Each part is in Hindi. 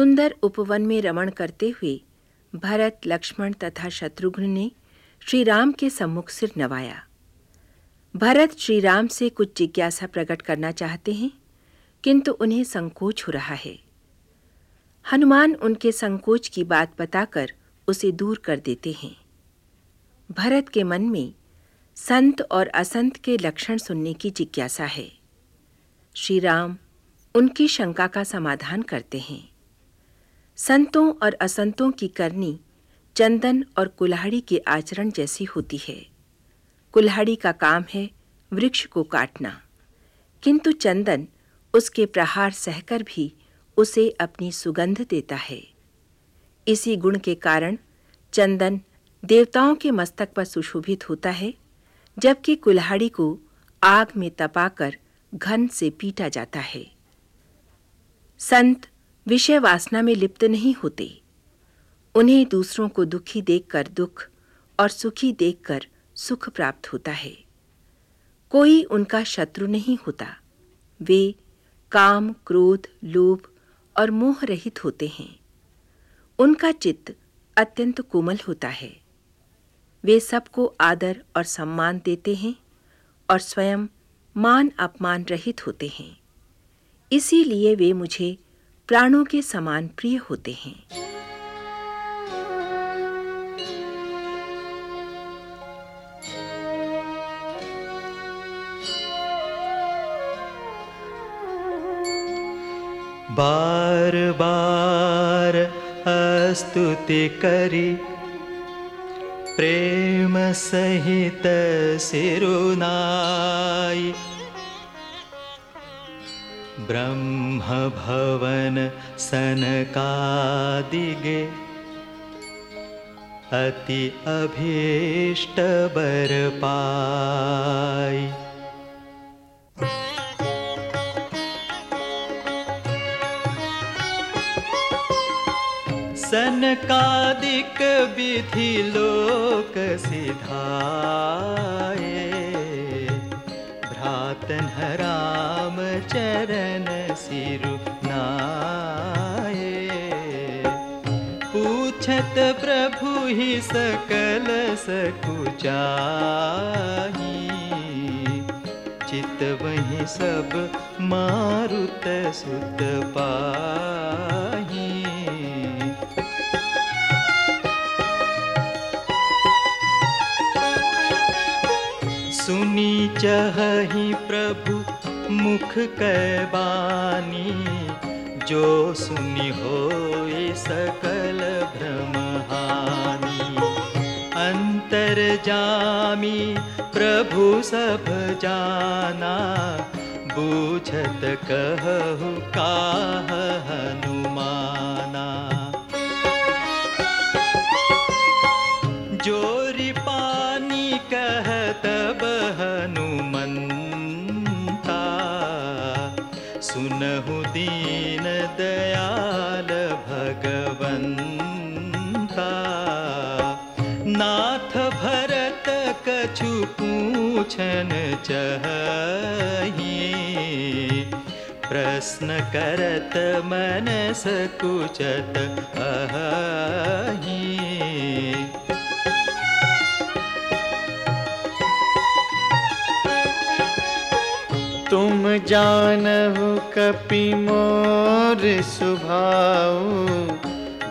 सुंदर उपवन में रमण करते हुए भरत, लक्ष्मण तथा शत्रुघ्न ने श्री राम के सम्मुख सिर नवाया। भरत श्री राम से कुछ जिज्ञासा प्रकट करना चाहते हैं, किंतु उन्हें संकोच हो रहा है। हनुमान उनके संकोच की बात बताकर उसे दूर कर देते हैं। भरत के मन में संत और असंत के लक्षण सुनने की जिज्ञासा है। श्री राम उनकी शंका का समाधान करते हैं। संतों और असंतों की करनी चंदन और कुल्हाड़ी के आचरण जैसी होती है। कुल्हाड़ी का काम है वृक्ष को काटना। किंतु चंदन उसके प्रहार सहकर भी उसे अपनी सुगंध देता है। इसी गुण के कारण चंदन देवताओं के मस्तक पर सुशोभित होता है, जबकि कुल्हाड़ी को आग में तपाकर घन से पीटा जाता है। संत विषय वासना में लिप्त नहीं होते। उन्हें दूसरों को दुखी देखकर दुख और सुखी देखकर सुख प्राप्त होता है। कोई उनका शत्रु नहीं होता। वे काम, क्रोध, लोभ और मोह रहित होते हैं। उनका चित्त अत्यंत कोमल होता है। वे सबको आदर और सम्मान देते हैं और स्वयं मान अपमान रहित होते हैं। इसीलिए वे मुझे प्राणों के समान प्रिय होते हैं। बार बार स्तुति करी प्रेम सहित सिरुनाई। ब्रह्म भवन सनकाद अति अभीष्ट विधि लोकिधा भ्रातरामचरण सिरु नाये पूछत प्रभु ही सकल वही सब मारुत सुत पाही। सुनी चही प्रभु मुख कैबानी, जो सुनी हो सकल भ्रमहानी अंतर जामी प्रभु सब जाना, बूझत कहु काह हनुमाना। सुनहु दीन दयाल भगवंता। नाथ भरत कछु पूछन चही। प्रश्न करत मन सकुचत अही। जानहु कपि मोर सुभाऊ।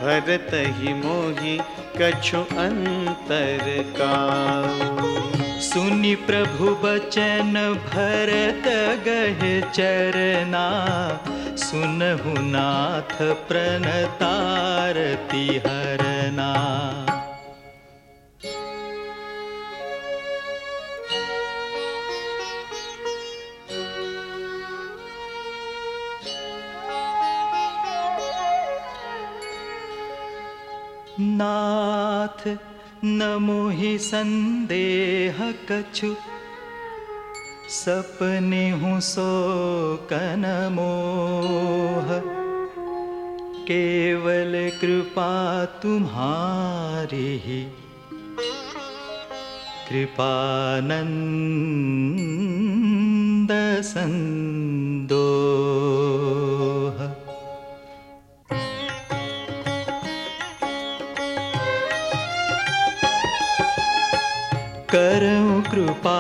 भरत ही मोहि कछु अंतर का सुनि प्रभु बचन भरत गह चरना। सुनहु नाथ प्रणतारति हरना। नाथ, नमो ही संदेह कछु। सपने हूँ सो कन मोह। केवल कृपा तुम्हारी ही। कृपानंद संदोह कृपा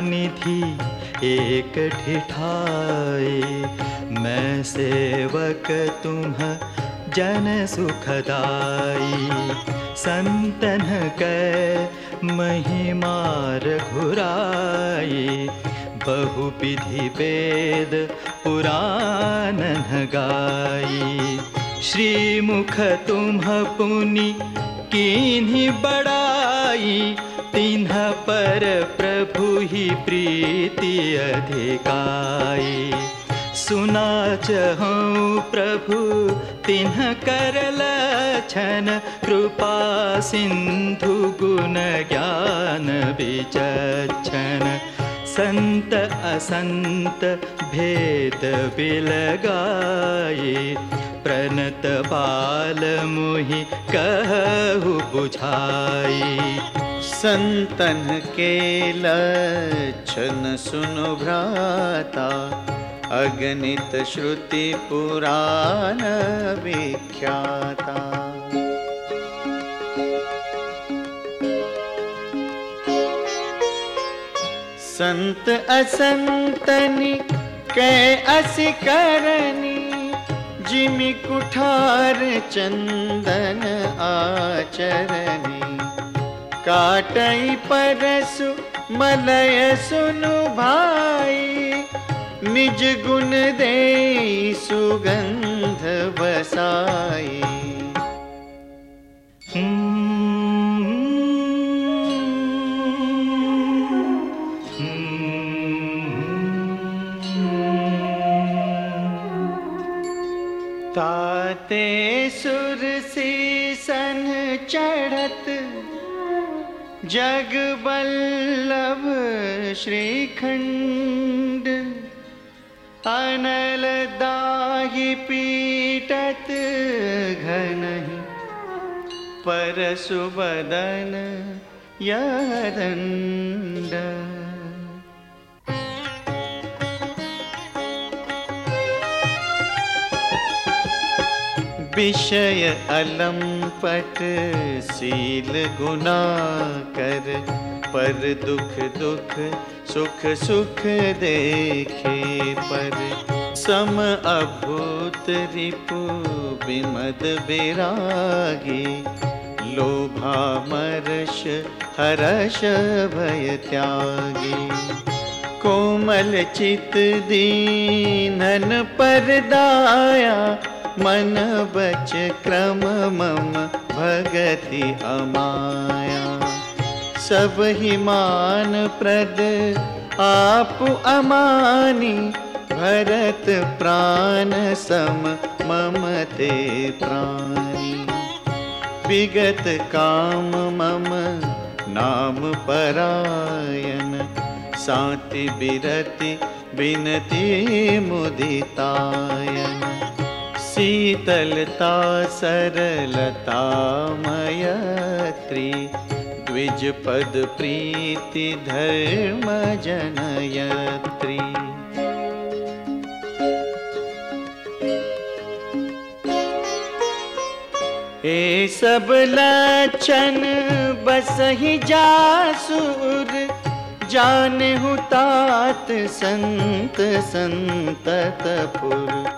निधि एक ठिठाए। मैं सेवक तुम जन सुखदाई। संतन कै महिमार घुराई बहु विधि वेद पुराण गाई। श्रीमुख तुम पुनि किन्हीं बड़ाई। तिन्ह पर प्रभु ही प्रीति अधिकाई। सुना चहूँ प्रभु, तिन्ह कर लक्षण, कृपा सिंधु गुण ज्ञान विचक्षण। संत असंत भेद बिलगाई, प्रणत बाल मुहि कहु बुझाई। संतन के लक्षण सुनु भ्राता, अगणित श्रुति पुराण विख्याता। संत असंतनि कै असि करनी जिमि कुठार चंदन आचरनी। काटई परसु मलय सुनु भाई। निज गुण दे सुगंध बसाई। ताते सुर सन चढ़त जग बल्लभ श्रीखंड अनल दाही पीटत घनहि परसु बदन विषय अलंपट सील गुना कर। पर दुख दुख, सुख सुख देखे पर। सम अभूत रिपु विमद विरागी। लोभा मरश, हरश भय त्यागी। कोमल चित दीनन पर दाया मन बच क्रम मम भगति अमाया। सब ही मान प्रद आप अमानी, भरत प्राण सम मम ते प्राणी। विगत काम मम नाम परायण शांति बिरति बिनती मुदितायन। शीतलता, सरलता मयत्री द्विज पद प्रीति, धर्म, जनयत्री। ए सब लक्षण, बस ही जासुर, जान तात संत संततपुर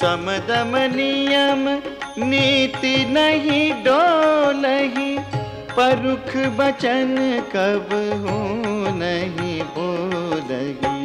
समदम नियम नीति नहीं डोलही परुख बचन कब हो नहीं बोलही